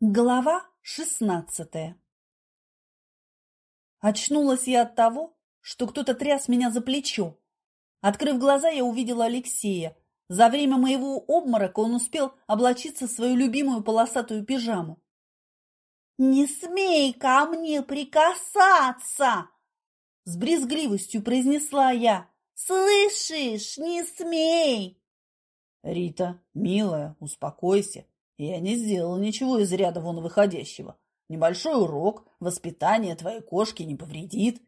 Глава шестнадцатая Очнулась я от того, что кто-то тряс меня за плечо. Открыв глаза, я увидела Алексея. За время моего обморока он успел облачиться в свою любимую полосатую пижаму. «Не смей ко мне прикасаться!» С брезгливостью произнесла я. «Слышишь, не смей!» «Рита, милая, успокойся. Я не сделал ничего из ряда вон выходящего. Небольшой урок, воспитание твоей кошки не повредит.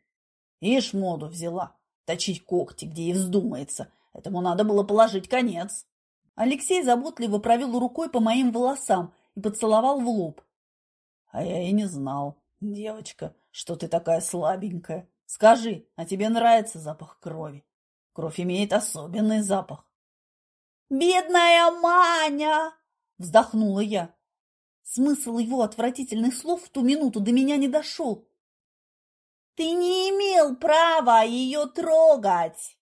Ишь, моду взяла. Точить когти, где ей вздумается. Этому надо было положить конец. Алексей заботливо провел рукой по моим волосам и поцеловал в лоб. А я и не знал, девочка, что ты такая слабенькая. Скажи, а тебе нравится запах крови? Кровь имеет особенный запах. «Бедная Маня!» Вздохнула я. Смысл его отвратительных слов в ту минуту до меня не дошел. Ты не имел права ее трогать.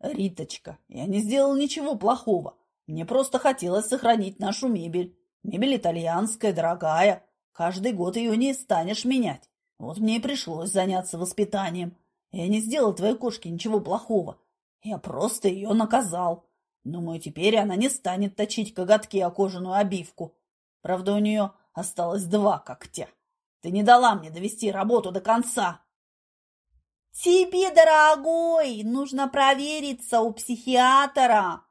Риточка, я не сделал ничего плохого. Мне просто хотелось сохранить нашу мебель. Мебель итальянская, дорогая. Каждый год ее не станешь менять. Вот мне и пришлось заняться воспитанием. Я не сделал твоей кошке ничего плохого. Я просто ее наказал. Думаю, теперь она не станет точить коготки о кожаную обивку. Правда, у нее осталось два когтя. Ты не дала мне довести работу до конца. Тебе, дорогой, нужно провериться у психиатра,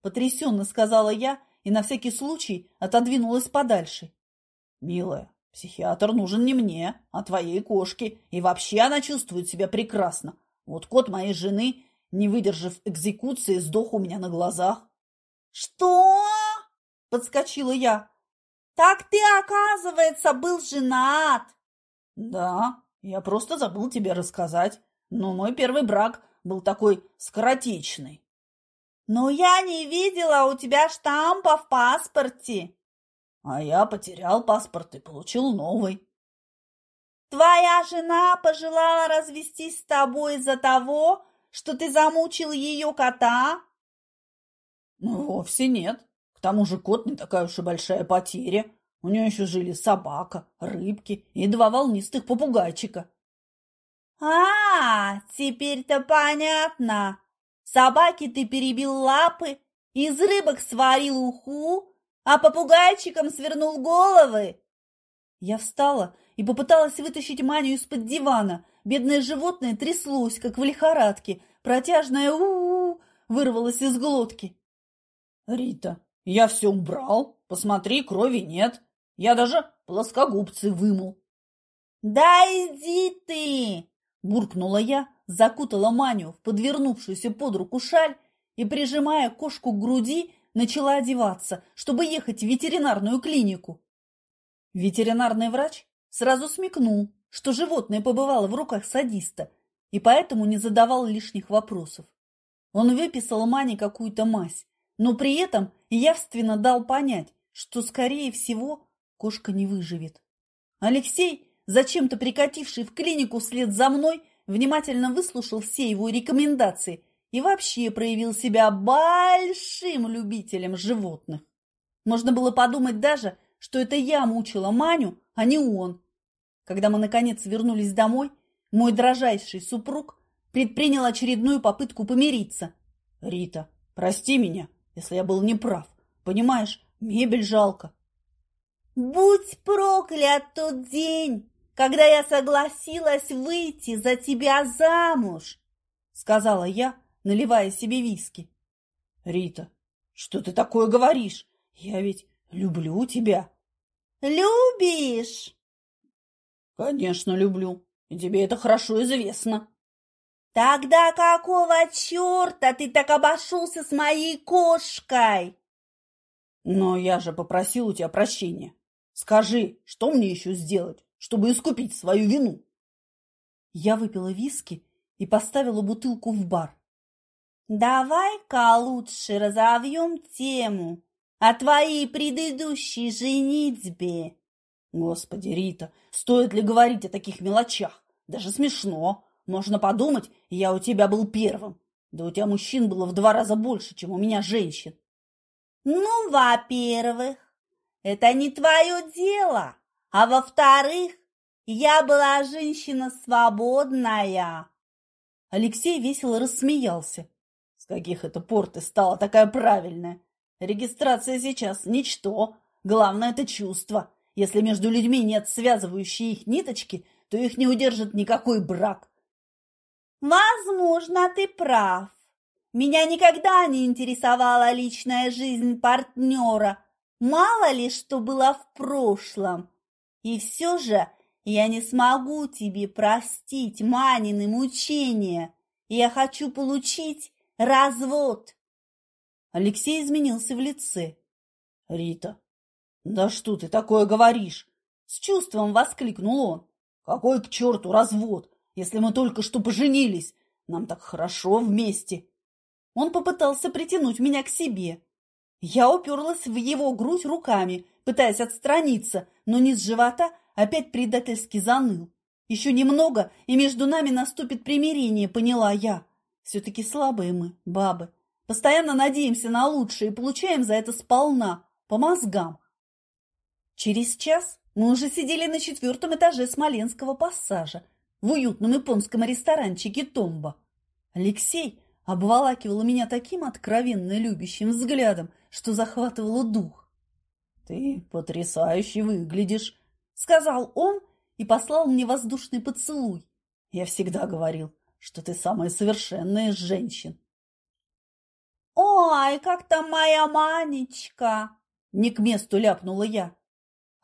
потрясенно сказала я и на всякий случай отодвинулась подальше. Милая, психиатр нужен не мне, а твоей кошке, и вообще она чувствует себя прекрасно. Вот кот моей жены не выдержав экзекуции, сдох у меня на глазах. «Что?» – подскочила я. «Так ты, оказывается, был женат!» «Да, я просто забыл тебе рассказать, но мой первый брак был такой скоротечный». «Но я не видела у тебя штампа в паспорте». «А я потерял паспорт и получил новый». «Твоя жена пожелала развестись с тобой из-за того, что ты замучил ее кота? Ну, вовсе нет. К тому же кот не такая уж и большая потеря. У нее еще жили собака, рыбки и два волнистых попугайчика. А, теперь-то понятно. Собаке ты перебил лапы, из рыбок сварил уху, а попугайчикам свернул головы. Я встала и попыталась вытащить Маню из-под дивана, Бедное животное тряслось, как в лихорадке. Протяжное у, -у, -у вырвалось из глотки. «Рита, я все убрал. Посмотри, крови нет. Я даже плоскогубцы вымыл». «Да иди ты!» – буркнула я, закутала Маню в подвернувшуюся под руку шаль и, прижимая кошку к груди, начала одеваться, чтобы ехать в ветеринарную клинику. Ветеринарный врач сразу смекнул, что животное побывало в руках садиста и поэтому не задавал лишних вопросов. Он выписал Мане какую-то мазь, но при этом явственно дал понять, что, скорее всего, кошка не выживет. Алексей, зачем-то прикативший в клинику вслед за мной, внимательно выслушал все его рекомендации и вообще проявил себя большим любителем животных. Можно было подумать даже, что это я мучила Маню, а не он, когда мы, наконец, вернулись домой, мой дрожайший супруг предпринял очередную попытку помириться. «Рита, прости меня, если я был неправ. Понимаешь, мебель жалко». «Будь проклят тот день, когда я согласилась выйти за тебя замуж!» сказала я, наливая себе виски. «Рита, что ты такое говоришь? Я ведь люблю тебя!» «Любишь?» Конечно, люблю. И тебе это хорошо известно. Тогда какого черта ты так обошелся с моей кошкой? Но я же попросил у тебя прощения. Скажи, что мне еще сделать, чтобы искупить свою вину? Я выпила виски и поставила бутылку в бар. Давай-ка лучше разовьем тему о твоей предыдущей женитьбе. Господи, Рита, стоит ли говорить о таких мелочах? Даже смешно. Можно подумать, я у тебя был первым. Да у тебя мужчин было в два раза больше, чем у меня женщин. Ну, во-первых, это не твое дело. А во-вторых, я была женщина свободная. Алексей весело рассмеялся. С каких это пор ты стала такая правильная? Регистрация сейчас ничто. Главное – это чувство. Если между людьми нет связывающей их ниточки, то их не удержит никакой брак. Возможно, ты прав. Меня никогда не интересовала личная жизнь партнера. Мало ли, что было в прошлом. И все же я не смогу тебе простить Манины мучения. Я хочу получить развод. Алексей изменился в лице. Рита, да что ты такое говоришь? С чувством воскликнул он. Какой к черту развод, если мы только что поженились? Нам так хорошо вместе. Он попытался притянуть меня к себе. Я уперлась в его грудь руками, пытаясь отстраниться, но низ живота опять предательски заныл. Еще немного, и между нами наступит примирение, поняла я. Все-таки слабые мы, бабы. Постоянно надеемся на лучшее и получаем за это сполна, по мозгам. Через час мы уже сидели на четвертом этаже Смоленского пассажа в уютном японском ресторанчике «Томба». Алексей обволакивал меня таким откровенно любящим взглядом, что захватывало дух. «Ты потрясающе выглядишь», — сказал он и послал мне воздушный поцелуй. «Я всегда говорил, что ты самая совершенная из женщин». «Ой, как там моя Манечка!» — не к месту ляпнула я.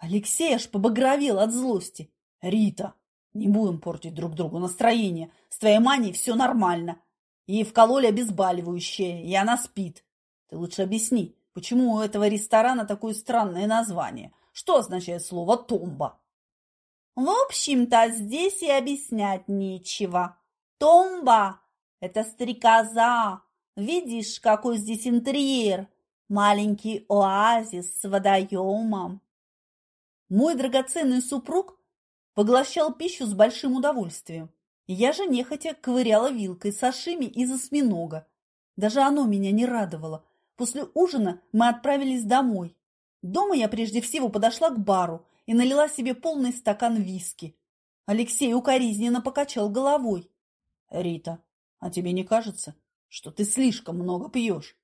Алексей аж побагровел от злости. «Рита, не будем портить друг другу настроение. С твоей Маней все нормально. Ей вкололи обезболивающее, и она спит. Ты лучше объясни, почему у этого ресторана такое странное название? Что означает слово «томба»?» В общем-то, здесь и объяснять нечего. Томба – это стрекоза. Видишь, какой здесь интерьер? Маленький оазис с водоемом. Мой драгоценный супруг поглощал пищу с большим удовольствием. Я же нехотя ковыряла вилкой сашими из осьминога. Даже оно меня не радовало. После ужина мы отправились домой. Дома я прежде всего подошла к бару и налила себе полный стакан виски. Алексей укоризненно покачал головой. — Рита, а тебе не кажется, что ты слишком много пьешь?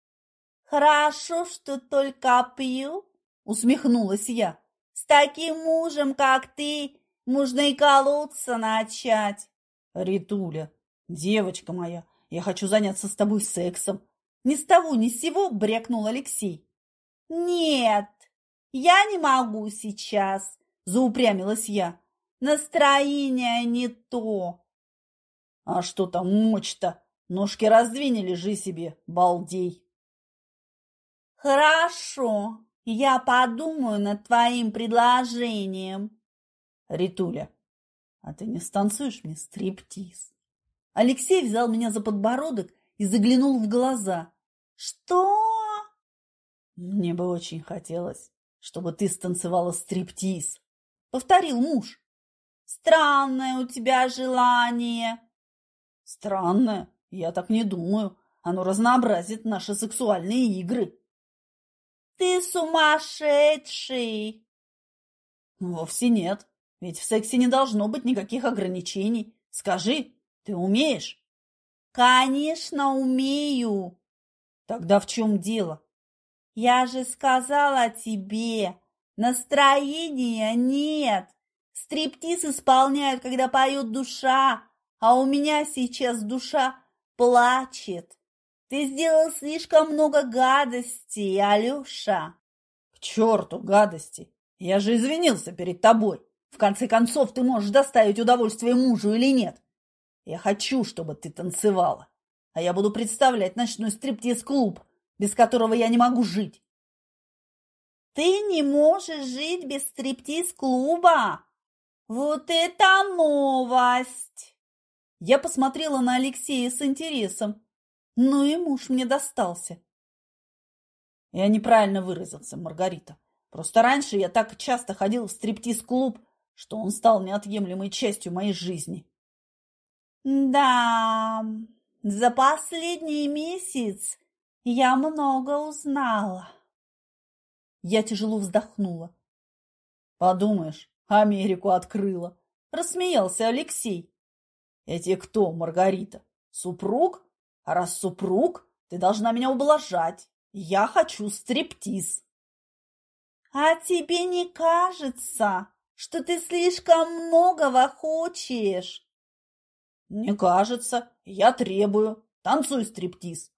— Хорошо, что только пью, — усмехнулась я. С таким мужем, как ты, можно и колоться начать. Ритуля, девочка моя, я хочу заняться с тобой сексом. Ни с того, ни с сего брякнул Алексей. Нет, я не могу сейчас, заупрямилась я. Настроение не то. А что там мочь-то? Ножки раздвини, лежи себе, балдей. Хорошо, я подумаю над твоим предложением. Ритуля, а ты не станцуешь мне стриптиз? Алексей взял меня за подбородок и заглянул в глаза. Что? Мне бы очень хотелось, чтобы ты станцевала стриптиз, повторил муж. Странное у тебя желание. Странное? Я так не думаю. Оно разнообразит наши сексуальные игры. Ты сумасшедший! Вовсе нет. Ведь в сексе не должно быть никаких ограничений. Скажи, ты умеешь? Конечно, умею. Тогда в чем дело? Я же сказала тебе, настроения нет. Стриптиз исполняют, когда поет душа, а у меня сейчас душа плачет. Ты сделал слишком много гадостей, Алёша. К черту гадости! Я же извинился перед тобой. В конце концов, ты можешь доставить удовольствие мужу или нет. Я хочу, чтобы ты танцевала. А я буду представлять ночной стриптиз-клуб, без которого я не могу жить. Ты не можешь жить без стриптиз-клуба? Вот это новость! Я посмотрела на Алексея с интересом. Ну и муж мне достался. Я неправильно выразился, Маргарита. Просто раньше я так часто ходил в стриптиз-клуб, что он стал неотъемлемой частью моей жизни. Да, за последний месяц я много узнала. Я тяжело вздохнула. Подумаешь, Америку открыла. Рассмеялся Алексей. Эти кто, Маргарита? Супруг? Раз супруг, ты должна меня ублажать. Я хочу стриптиз. А тебе не кажется, что ты слишком многого хочешь? Не кажется. Я требую. Танцуй стриптиз.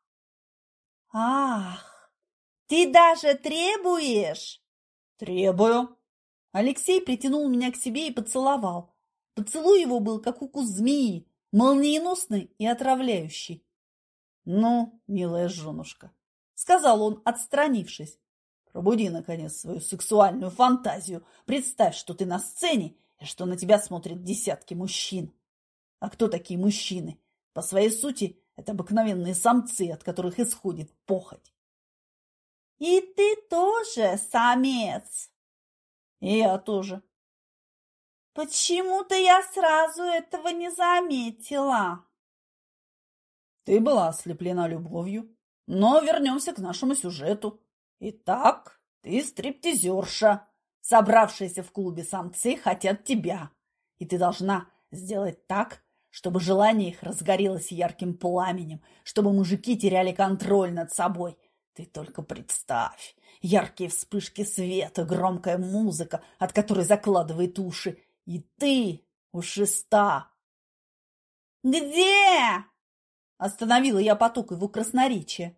Ах, ты даже требуешь? Требую. Алексей притянул меня к себе и поцеловал. Поцелуй его был, как укус змеи, молниеносный и отравляющий. «Ну, милая женушка», — сказал он, отстранившись, — «пробуди, наконец, свою сексуальную фантазию. Представь, что ты на сцене и что на тебя смотрят десятки мужчин. А кто такие мужчины? По своей сути, это обыкновенные самцы, от которых исходит похоть. И ты тоже самец? И я тоже. Почему-то я сразу этого не заметила. Ты была ослеплена любовью. Но вернемся к нашему сюжету. Итак, ты стриптизерша. Собравшиеся в клубе самцы хотят тебя. И ты должна сделать так, чтобы желание их разгорелось ярким пламенем, чтобы мужики теряли контроль над собой. Ты только представь, яркие вспышки света, громкая музыка, от которой закладывает уши, и ты у шеста. «Где?» – остановила я поток его красноречия.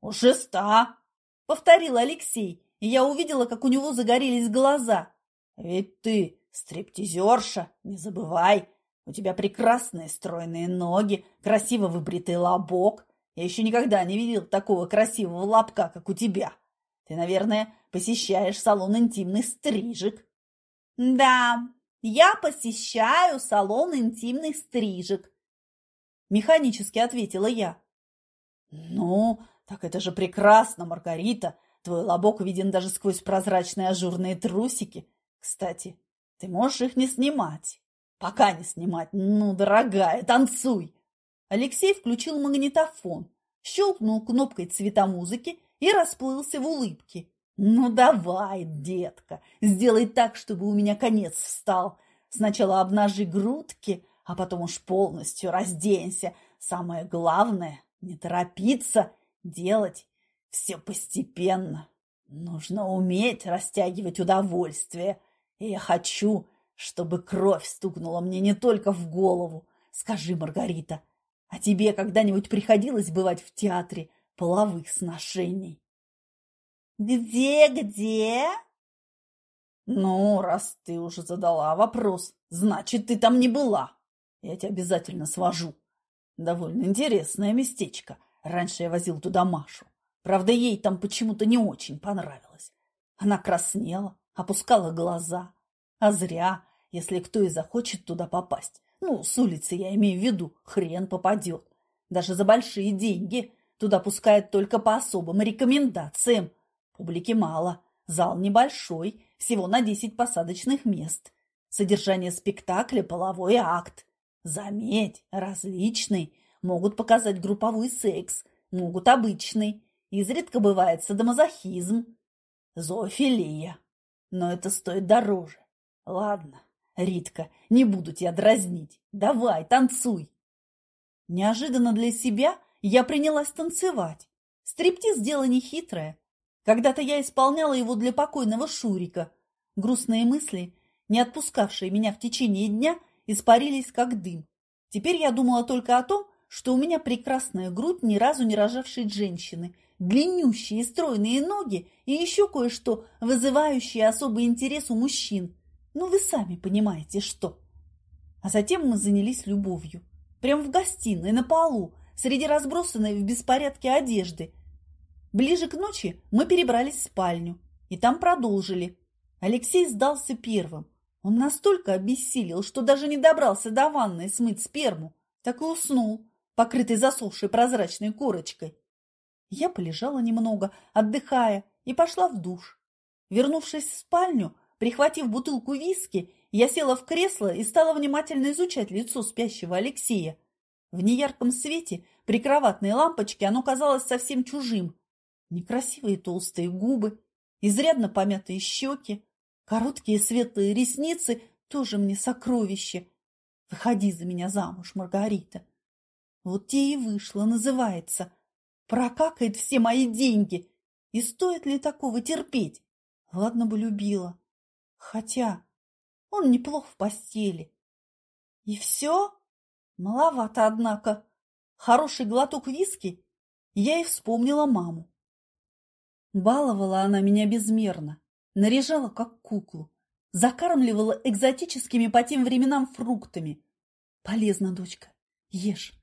«У шеста», – повторил Алексей, и я увидела, как у него загорелись глаза. «Ведь ты стриптизерша, не забывай, у тебя прекрасные стройные ноги, красиво выбритый лобок. Я еще никогда не видел такого красивого лобка, как у тебя. Ты, наверное, посещаешь салон интимных стрижек. Да, я посещаю салон интимных стрижек. Механически ответила я. Ну, так это же прекрасно, Маргарита. Твой лобок виден даже сквозь прозрачные ажурные трусики. Кстати, ты можешь их не снимать. Пока не снимать. Ну, дорогая, танцуй. Алексей включил магнитофон, щелкнул кнопкой цвета музыки и расплылся в улыбке. Ну, давай, детка, сделай так, чтобы у меня конец встал. Сначала обнажи грудки, а потом уж полностью разденься. Самое главное – не торопиться, делать все постепенно. Нужно уметь растягивать удовольствие. И я хочу, чтобы кровь стукнула мне не только в голову. Скажи, Маргарита, а тебе когда-нибудь приходилось бывать в театре половых сношений? Где-где? Ну, раз ты уже задала вопрос, значит, ты там не была. Я тебя обязательно свожу. Довольно интересное местечко. Раньше я возил туда Машу. Правда, ей там почему-то не очень понравилось. Она краснела, опускала глаза. А зря, если кто и захочет туда попасть. Ну, с улицы я имею в виду, хрен попадет. Даже за большие деньги туда пускают только по особым рекомендациям. Публики мало, зал небольшой, всего на 10 посадочных мест. Содержание спектакля – половой акт. Заметь, различный. Могут показать групповой секс, могут обычный. Изредка бывает садомазохизм, зоофилия. Но это стоит дороже. Ладно, Ритка, не буду тебя дразнить. Давай, танцуй. Неожиданно для себя я принялась танцевать. Стриптиз – дело нехитрое. Когда-то я исполняла его для покойного Шурика. Грустные мысли, не отпускавшие меня в течение дня, испарились как дым. Теперь я думала только о том, что у меня прекрасная грудь ни разу не рожавшей женщины, длиннющие стройные ноги и еще кое-что, вызывающее особый интерес у мужчин – ну, вы сами понимаете, что. А затем мы занялись любовью. Прямо в гостиной, на полу, среди разбросанной в беспорядке одежды. Ближе к ночи мы перебрались в спальню и там продолжили. Алексей сдался первым. Он настолько обессилел, что даже не добрался до ванной смыть сперму, так и уснул, покрытый засохшей прозрачной корочкой. Я полежала немного, отдыхая, и пошла в душ. Вернувшись в спальню, Прихватив бутылку виски, я села в кресло и стала внимательно изучать лицо спящего Алексея. В неярком свете при кроватной лампочке оно казалось совсем чужим. Некрасивые толстые губы, изрядно помятые щеки, короткие светлые ресницы тоже мне сокровище. Выходи за меня замуж, Маргарита. Вот те и вышло, называется. Прокакает все мои деньги. И стоит ли такого терпеть? Ладно бы любила. Хотя он неплох в постели. И все? Маловато, однако. Хороший глоток виски. Я и вспомнила маму. Баловала она меня безмерно, наряжала как куклу, закармливала экзотическими по тем временам фруктами. Полезно, дочка, ешь.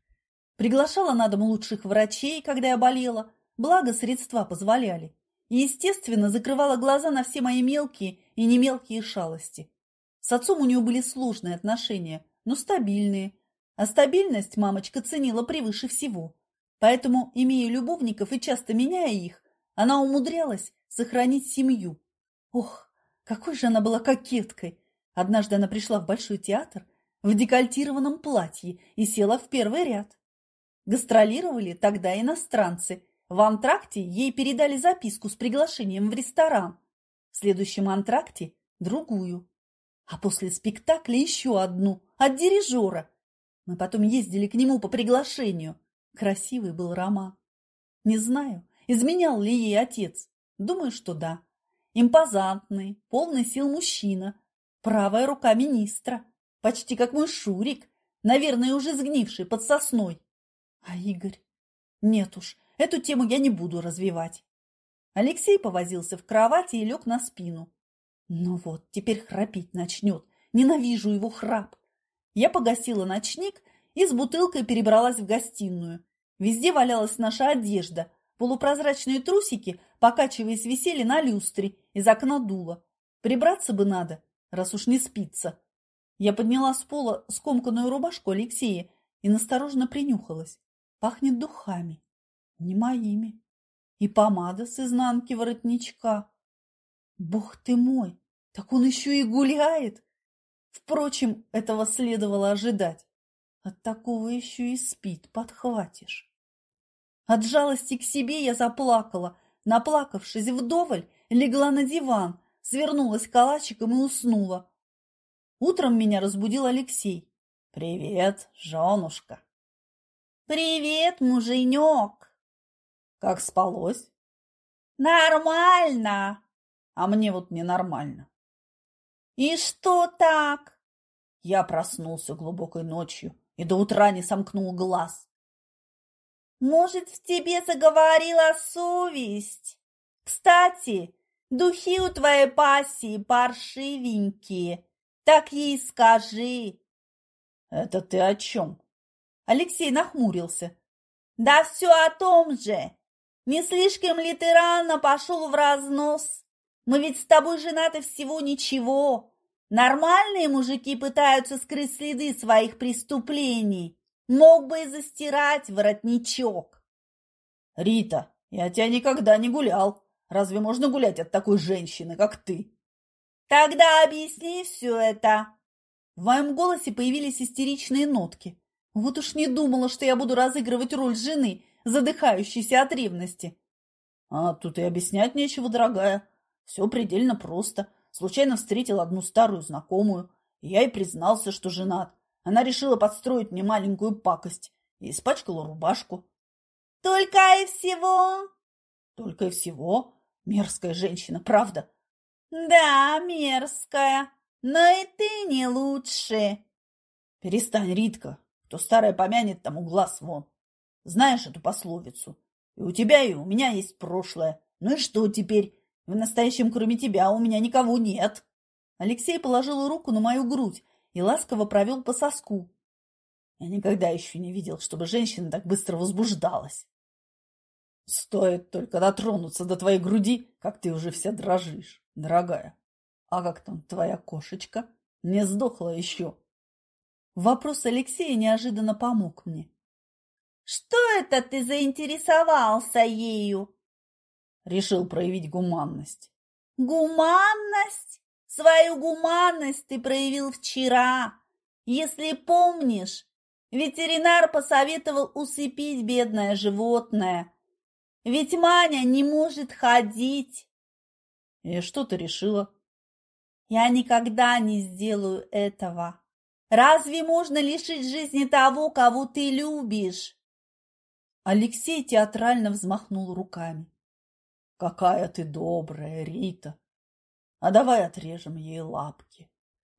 Приглашала на дом лучших врачей, когда я болела, благо средства позволяли. И, естественно, закрывала глаза на все мои мелкие и немелкие шалости. С отцом у нее были сложные отношения, но стабильные. А стабильность мамочка ценила превыше всего. Поэтому, имея любовников и часто меняя их, она умудрялась сохранить семью. Ох, какой же она была кокеткой! Однажды она пришла в Большой театр в декольтированном платье и села в первый ряд. Гастролировали тогда иностранцы. В антракте ей передали записку с приглашением в ресторан. В следующем антракте – другую. А после спектакля еще одну, от дирижера. Мы потом ездили к нему по приглашению. Красивый был роман. Не знаю, Изменял ли ей отец? Думаю, что да. Импозантный, полный сил мужчина, правая рука министра, почти как мой Шурик, наверное, уже сгнивший под сосной. А Игорь? Нет уж, эту тему я не буду развивать. Алексей повозился в кровати и лег на спину. Ну вот, теперь храпеть начнет. Ненавижу его храп. Я погасила ночник и с бутылкой перебралась в гостиную. Везде валялась наша одежда, Полупрозрачные трусики, покачиваясь, висели на люстре, из окна дуло. Прибраться бы надо, раз уж не спится. Я подняла с пола скомканную рубашку Алексея и настороженно принюхалась. Пахнет духами, не моими. И помада с изнанки воротничка. Бог ты мой, так он еще и гуляет. Впрочем, этого следовало ожидать. От такого еще и спит, подхватишь. От жалости к себе я заплакала. Наплакавшись вдоволь, легла на диван, свернулась калачиком и уснула. Утром меня разбудил Алексей. «Привет, женушка!» «Привет, муженек!» «Как спалось?» «Нормально!» «А мне вот ненормально». «И что так?» Я проснулся глубокой ночью и до утра не сомкнул глаз. Может, в тебе заговорила совесть? Кстати, духи у твоей пассии паршивенькие. Так ей скажи. Это ты о чем? Алексей нахмурился. Да все о том же. Не слишком ли ты рано пошел в разнос? Мы ведь с тобой женаты всего ничего. Нормальные мужики пытаются скрыть следы своих преступлений. Мог бы и застирать воротничок. Рита, я тебя никогда не гулял. Разве можно гулять от такой женщины, как ты? Тогда объясни все это. В моем голосе появились истеричные нотки. Вот уж не думала, что я буду разыгрывать роль жены, задыхающейся от ревности. А тут и объяснять нечего, дорогая. Все предельно просто. Случайно встретил одну старую знакомую. Я и признался, что женат. Она решила подстроить мне маленькую пакость и испачкала рубашку. «Только и всего?» «Только и всего? Мерзкая женщина, правда?» «Да, мерзкая, но и ты не лучше». «Перестань, Ритка, кто старая помянет, тому глаз вон. Знаешь эту пословицу? И у тебя, и у меня есть прошлое. Ну и что теперь? В настоящем, кроме тебя, у меня никого нет». Алексей положил руку на мою грудь и ласково провел по соску. Я никогда еще не видел, чтобы женщина так быстро возбуждалась. Стоит только дотронуться до твоей груди, как ты уже вся дрожишь, дорогая. А как там твоя кошечка? Не сдохла еще? Вопрос Алексея неожиданно помог мне. Что это ты заинтересовался ею? Решил проявить гуманность. Гуманность? Свою гуманность ты проявил вчера. Если помнишь, ветеринар посоветовал усыпить бедное животное. Ведь Маня не может ходить. И что ты решила? Я никогда не сделаю этого. Разве можно лишить жизни того, кого ты любишь? Алексей театрально взмахнул руками. Какая ты добрая, Рита. А давай отрежем ей лапки.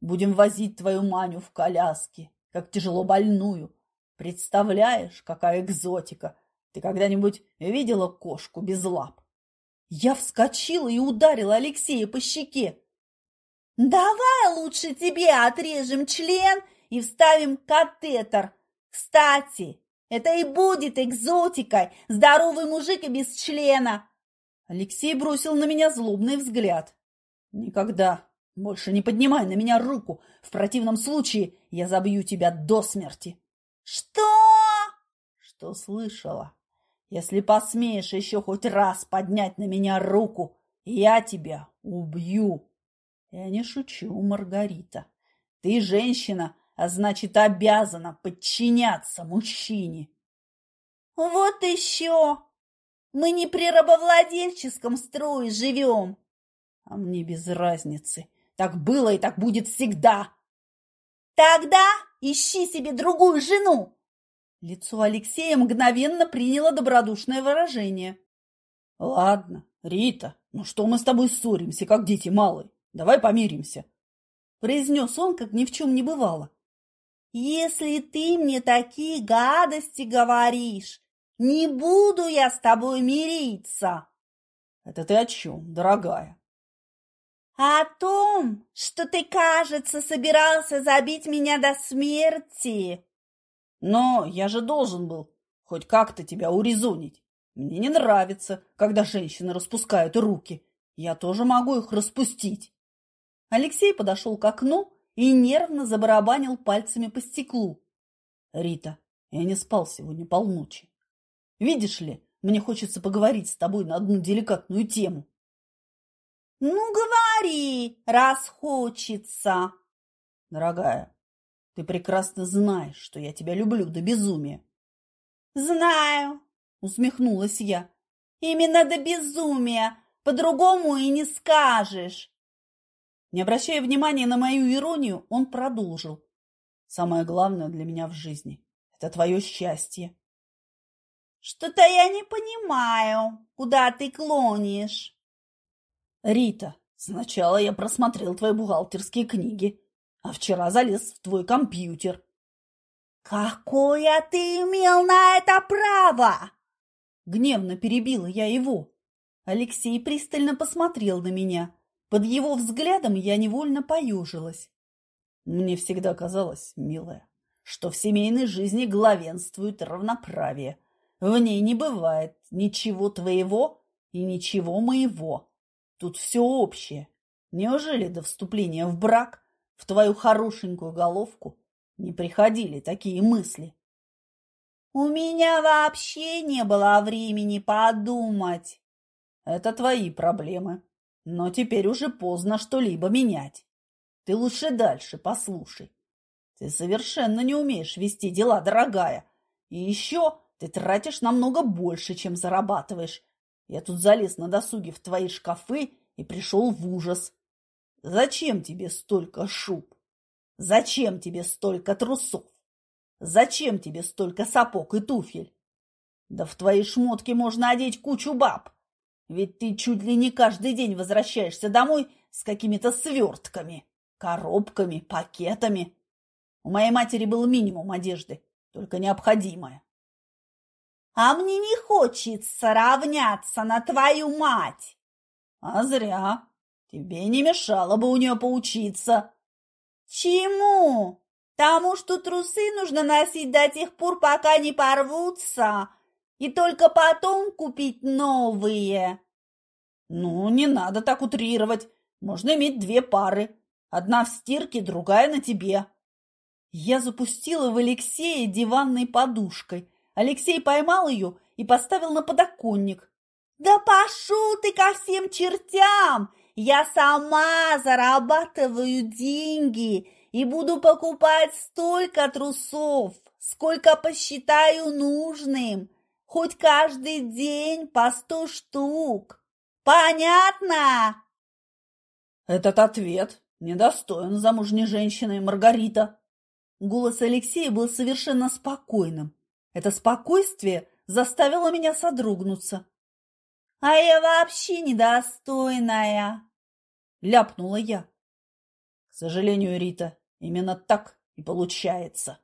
Будем возить твою Маню в коляске, как тяжело больную. Представляешь, какая экзотика. Ты когда-нибудь видела кошку без лап? Я вскочила и ударила Алексея по щеке. «Давай лучше тебе отрежем член и вставим катетер. Кстати, это и будет экзотикой, здоровый мужик и без члена!» Алексей бросил на меня злобный взгляд. «Никогда больше не поднимай на меня руку. В противном случае я забью тебя до смерти». «Что?» «Что слышала? Если посмеешь еще хоть раз поднять на меня руку, я тебя убью». Я не шучу, Маргарита. Ты женщина, а значит, обязана подчиняться мужчине. Вот еще! Мы не при рабовладельческом строе живем. А мне без разницы. Так было и так будет всегда. Тогда ищи себе другую жену. Лицо Алексея мгновенно приняло добродушное выражение. Ладно, Рита, ну что мы с тобой ссоримся, как дети малые? Давай помиримся. Произнес он, как ни в чем не бывало. Если ты мне такие гадости говоришь, не буду я с тобой мириться. Это ты о чем, дорогая? О том, что ты, кажется, собирался забить меня до смерти. Но я же должен был хоть как-то тебя урезонить. Мне не нравится, когда женщины распускают руки. Я тоже могу их распустить. Алексей подошел к окну и нервно забарабанил пальцами по стеклу. «Рита, я не спал сегодня полночи. Видишь ли, мне хочется поговорить с тобой на одну деликатную тему». «Ну, говори, раз хочется». «Дорогая, ты прекрасно знаешь, что я тебя люблю до безумия». «Знаю», — усмехнулась я. «Именно до безумия, по-другому и не скажешь». Не обращая внимания на мою иронию, он продолжил. «Самое главное для меня в жизни – это твое счастье». «Что-то я не понимаю, куда ты клонишь». «Рита, сначала я просмотрел твои бухгалтерские книги, а вчера залез в твой компьютер». «Какое ты имел на это право?» Гневно перебила я его. Алексей пристально посмотрел на меня – под его взглядом я невольно поюжилась. Мне всегда казалось, милая, что в семейной жизни главенствует равноправие. В ней не бывает ничего твоего и ничего моего. Тут все общее. Неужели до вступления в брак в твою хорошенькую головку не приходили такие мысли? У меня вообще не было времени подумать. Это твои проблемы, но теперь уже поздно что-либо менять. Ты лучше дальше послушай. Ты совершенно не умеешь вести дела, дорогая. И еще ты тратишь намного больше, чем зарабатываешь. Я тут залез на досуге в твои шкафы и пришел в ужас. Зачем тебе столько шуб? Зачем тебе столько трусов? Зачем тебе столько сапог и туфель? Да в твои шмотки можно одеть кучу баб. Ведь ты чуть ли не каждый день возвращаешься домой с какими-то свертками, коробками, пакетами. У моей матери был минимум одежды, только необходимое. А мне не хочется равняться на твою мать. А зря. Тебе не мешало бы у нее поучиться. Чему? Тому, что трусы нужно носить до тех пор, пока не порвутся, и только потом купить новые. Ну, не надо так утрировать. Можно иметь две пары. Одна в стирке, другая на тебе. Я запустила в Алексея диванной подушкой. Алексей поймал ее и поставил на подоконник. Да пошел ты ко всем чертям! Я сама зарабатываю деньги и буду покупать столько трусов, сколько посчитаю нужным хоть каждый день по сто штук. Понятно? Этот ответ недостоин замужней женщины Маргарита. Голос Алексея был совершенно спокойным. Это спокойствие заставило меня содрогнуться. «А я вообще недостойная!» — ляпнула я. «К сожалению, Рита, именно так и получается».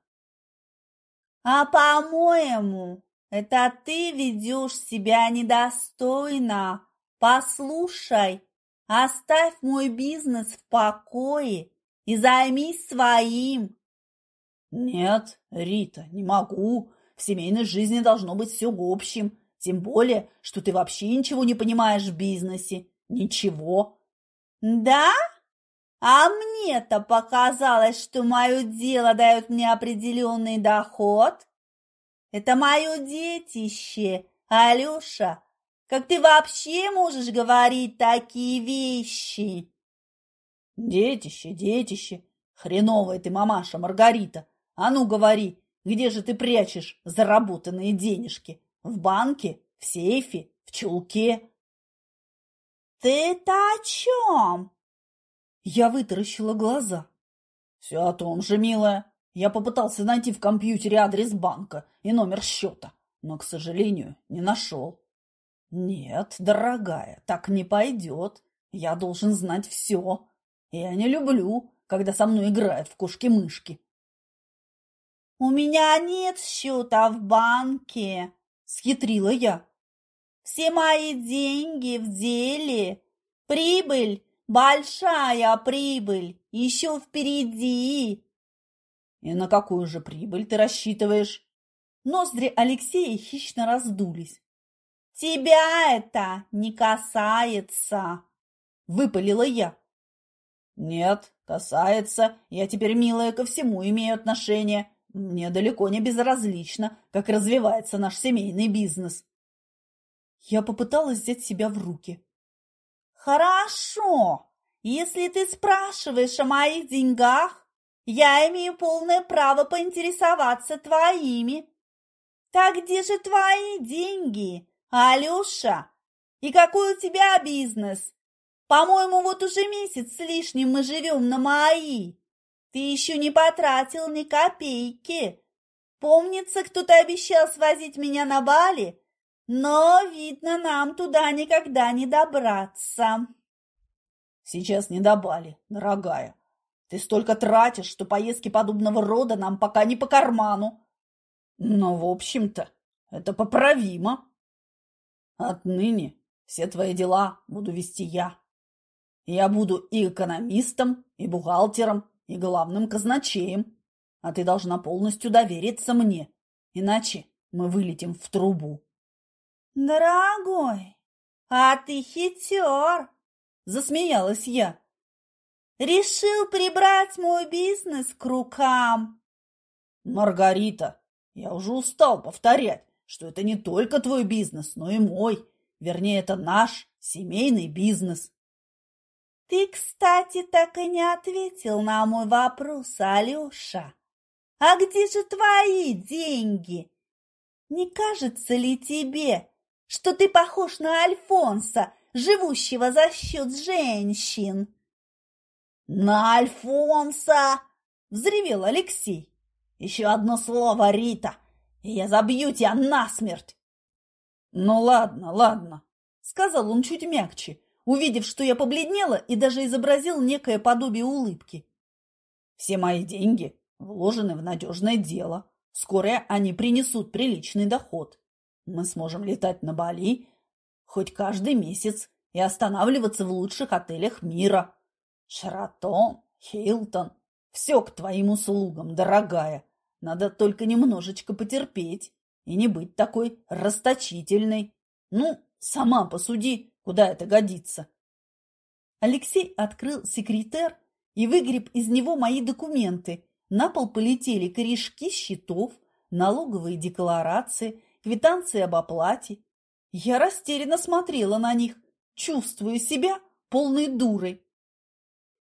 «А по-моему, это ты ведешь себя недостойно. Послушай, оставь мой бизнес в покое и займись своим». «Нет, Рита, не могу. В семейной жизни должно быть все общим. Тем более, что ты вообще ничего не понимаешь в бизнесе. Ничего». «Да? А мне-то показалось, что мое дело дает мне определенный доход. Это мое детище, Алеша. Как ты вообще можешь говорить такие вещи?» «Детище, детище. Хреновая ты мамаша, Маргарита. А ну, говори, где же ты прячешь заработанные денежки? В банке? В сейфе? В чулке?» «Ты-то о чем?» Я вытаращила глаза. «Все о том же, милая. Я попытался найти в компьютере адрес банка и номер счета, но, к сожалению, не нашел. Нет, дорогая, так не пойдет. Я должен знать все. Я не люблю, когда со мной играют в кошки-мышки. «У меня нет счета в банке», — схитрила я. «Все мои деньги в деле. Прибыль, большая прибыль, еще впереди». «И на какую же прибыль ты рассчитываешь?» Ноздри Алексея хищно раздулись. «Тебя это не касается!» — выпалила я. «Нет, касается. Я теперь, милая, ко всему имею отношение. Мне далеко не безразлично, как развивается наш семейный бизнес. Я попыталась взять себя в руки. Хорошо, если ты спрашиваешь о моих деньгах, я имею полное право поинтересоваться твоими. Так где же твои деньги, Алёша? И какой у тебя бизнес? По-моему, вот уже месяц с лишним мы живем на мои. Ты еще не потратил ни копейки. Помнится, кто-то обещал свозить меня на Бали, но, видно, нам туда никогда не добраться. Сейчас не до Бали, дорогая. Ты столько тратишь, что поездки подобного рода нам пока не по карману. Но, в общем-то, это поправимо. Отныне все твои дела буду вести я. Я буду и экономистом, и бухгалтером, и главным казначеем. А ты должна полностью довериться мне, иначе мы вылетим в трубу. Дорогой, а ты хитер, засмеялась я. Решил прибрать мой бизнес к рукам. Маргарита, я уже устал повторять, что это не только твой бизнес, но и мой. Вернее, это наш семейный бизнес. Ты, кстати, так и не ответил на мой вопрос, Алёша. А где же твои деньги? Не кажется ли тебе, что ты похож на Альфонса, живущего за счет женщин? На Альфонса! Взревел Алексей. Еще одно слово, Рита, и я забью тебя насмерть. Ну ладно, ладно, сказал он чуть мягче увидев, что я побледнела и даже изобразил некое подобие улыбки. Все мои деньги вложены в надежное дело. Скоро они принесут приличный доход. Мы сможем летать на Бали хоть каждый месяц и останавливаться в лучших отелях мира. Шаратон, Хилтон, все к твоим услугам, дорогая. Надо только немножечко потерпеть и не быть такой расточительной. Ну, сама посуди, Куда это годится? Алексей открыл секретер и выгреб из него мои документы. На пол полетели корешки счетов, налоговые декларации, квитанции об оплате. Я растерянно смотрела на них, чувствуя себя полной дурой.